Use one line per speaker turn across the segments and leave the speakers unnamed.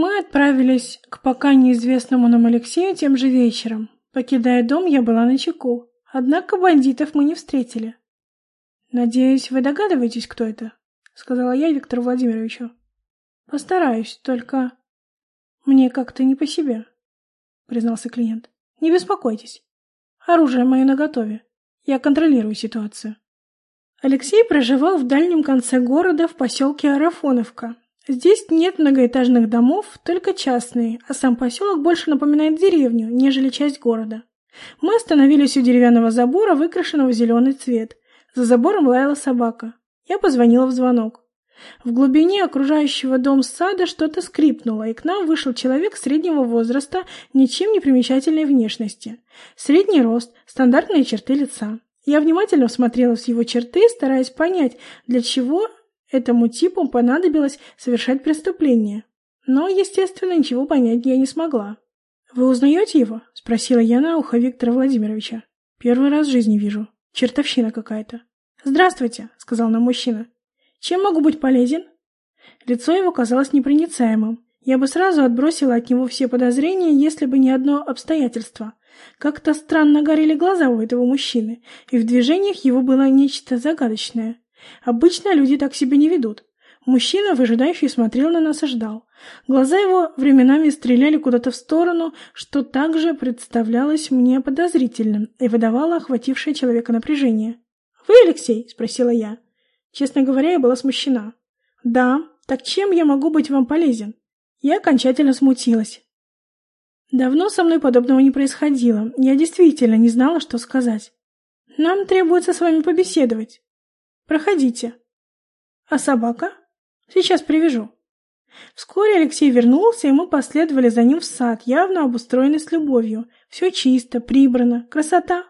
Мы отправились к пока неизвестному нам Алексею тем же вечером. Покидая дом, я была на чеку. Однако бандитов мы не встретили. «Надеюсь, вы догадываетесь, кто это?» — сказала я Виктору Владимировичу. «Постараюсь, только...» «Мне как-то не по себе», — признался клиент. «Не беспокойтесь. Оружие мое наготове. Я контролирую ситуацию». Алексей проживал в дальнем конце города в поселке Арафоновка. Здесь нет многоэтажных домов, только частные, а сам поселок больше напоминает деревню, нежели часть города. Мы остановились у деревянного забора, выкрашенного в зеленый цвет. За забором лаяла собака. Я позвонила в звонок. В глубине окружающего дом сада что-то скрипнуло, и к нам вышел человек среднего возраста, ничем не примечательной внешности. Средний рост, стандартные черты лица. Я внимательно всмотрелась в его черты, стараясь понять, для чего этому типу понадобилось совершать преступление. Но, естественно, ничего понять я не смогла. «Вы узнаете его?» — спросила я на ухо Виктора Владимировича. «Первый раз в жизни вижу. Чертовщина какая-то». «Здравствуйте», — сказал нам мужчина. «Чем могу быть полезен?» Лицо его казалось непроницаемым. Я бы сразу отбросила от него все подозрения, если бы не одно обстоятельство. Как-то странно горели глаза у этого мужчины, и в движениях его было нечто загадочное. Обычно люди так себя не ведут. Мужчина, выжидающий, смотрел на нас и ждал. Глаза его временами стреляли куда-то в сторону, что также представлялось мне подозрительным и выдавало охватившее человека напряжение. «Вы Алексей?» — спросила я. Честно говоря, я была смущена. «Да. Так чем я могу быть вам полезен?» Я окончательно смутилась. Давно со мной подобного не происходило. Я действительно не знала, что сказать. Нам требуется с вами побеседовать. Проходите. А собака? Сейчас привяжу. Вскоре Алексей вернулся, и мы последовали за ним в сад, явно обустроенный с любовью. Все чисто, прибрано, красота.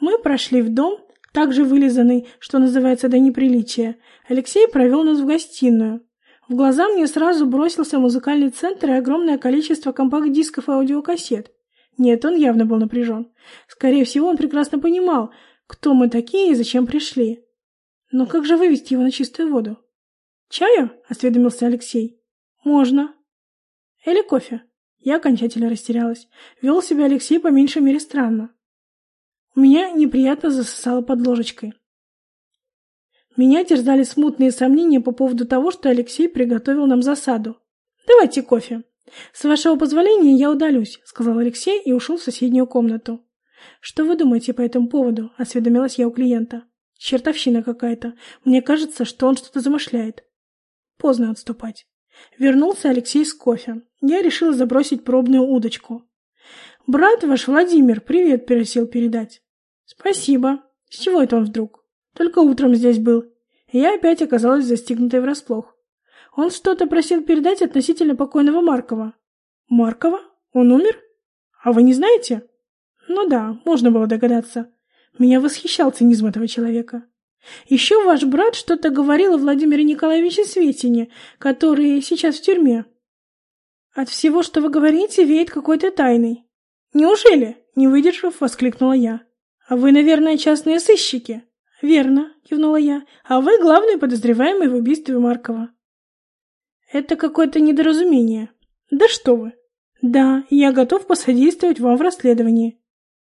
Мы прошли в дом, также вылизанный, что называется, до неприличия. Алексей провел нас в гостиную. В глаза мне сразу бросился музыкальный центр и огромное количество компакт-дисков и аудиокассет. Нет, он явно был напряжен. Скорее всего, он прекрасно понимал, кто мы такие и зачем пришли. Но как же вывести его на чистую воду? «Чаю?» — осведомился Алексей. «Можно». «Или кофе?» Я окончательно растерялась. Вел себя Алексей по меньшей мере странно. У меня неприятно засосало под ложечкой. Меня терзали смутные сомнения по поводу того, что Алексей приготовил нам засаду. «Давайте кофе». «С вашего позволения я удалюсь», — сказал Алексей и ушел в соседнюю комнату. «Что вы думаете по этому поводу?» — осведомилась я у клиента. «Чертовщина какая-то. Мне кажется, что он что-то замышляет». Поздно отступать. Вернулся Алексей с кофе. Я решила забросить пробную удочку. «Брат ваш Владимир привет просил передать». «Спасибо. С чего это он вдруг?» Только утром здесь был. Я опять оказалась застигнутой врасплох. Он что-то просил передать относительно покойного Маркова. Маркова? Он умер? А вы не знаете? Ну да, можно было догадаться. Меня восхищал цинизм этого человека. Еще ваш брат что-то говорил о Владимире Николаевиче Светине, который сейчас в тюрьме. От всего, что вы говорите, веет какой-то тайной. Неужели? Не выдержав, воскликнула я. А вы, наверное, частные сыщики? «Верно», — кивнула я. «А вы главный подозреваемый в убийстве Маркова». «Это какое-то недоразумение». «Да что вы!» «Да, я готов посодействовать вам в расследовании».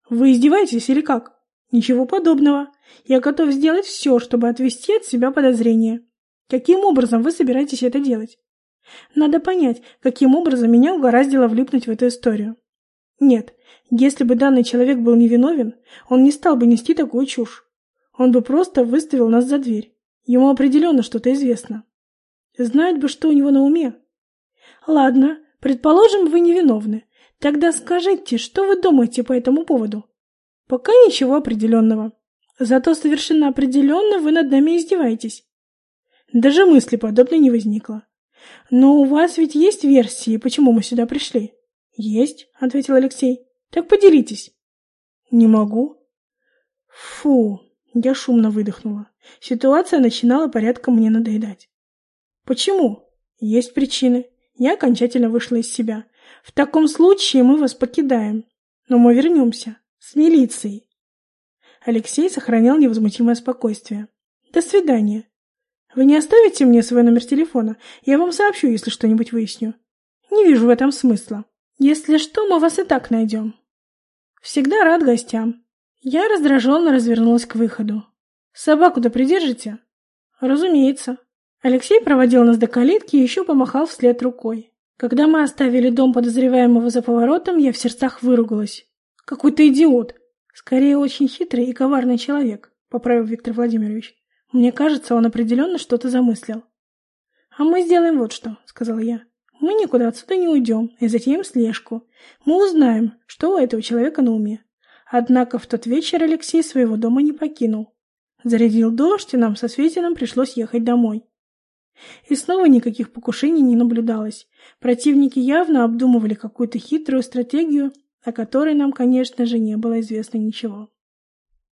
«Вы издеваетесь или как?» «Ничего подобного. Я готов сделать все, чтобы отвести от себя подозрения». «Каким образом вы собираетесь это делать?» «Надо понять, каким образом меня угораздило влипнуть в эту историю». «Нет, если бы данный человек был невиновен, он не стал бы нести такую чушь. Он бы просто выставил нас за дверь. Ему определенно что-то известно. Знать бы, что у него на уме. Ладно, предположим, вы невиновны. Тогда скажите, что вы думаете по этому поводу? Пока ничего определенного. Зато совершенно определенно вы над нами издеваетесь. Даже мысли подобной не возникло. Но у вас ведь есть версии, почему мы сюда пришли? Есть, ответил Алексей. Так поделитесь. Не могу. Фу, я шумно выдохнула. Ситуация начинала порядком мне надоедать. Почему? Есть причины. Я окончательно вышла из себя. В таком случае мы вас покидаем. Но мы вернемся. С милицией. Алексей сохранял невозмутимое спокойствие. До свидания. Вы не оставите мне свой номер телефона? Я вам сообщу, если что-нибудь выясню. Не вижу в этом смысла. Если что, мы вас и так найдем. Всегда рад гостям. Я раздраженно развернулась к выходу. Собаку-то придержите? Разумеется. Алексей проводил нас до калитки и еще помахал вслед рукой. Когда мы оставили дом подозреваемого за поворотом, я в сердцах выругалась. Какой-то идиот. Скорее, очень хитрый и коварный человек, поправил Виктор Владимирович. Мне кажется, он определенно что-то замыслил. «А мы сделаем вот что», — сказал я. «Мы никуда отсюда не уйдем и затеем слежку. Мы узнаем, что у этого человека на уме». Однако в тот вечер Алексей своего дома не покинул. Зарядил дождь, и нам со Светиным пришлось ехать домой. И снова никаких покушений не наблюдалось. Противники явно обдумывали какую-то хитрую стратегию, о которой нам, конечно же, не было известно ничего.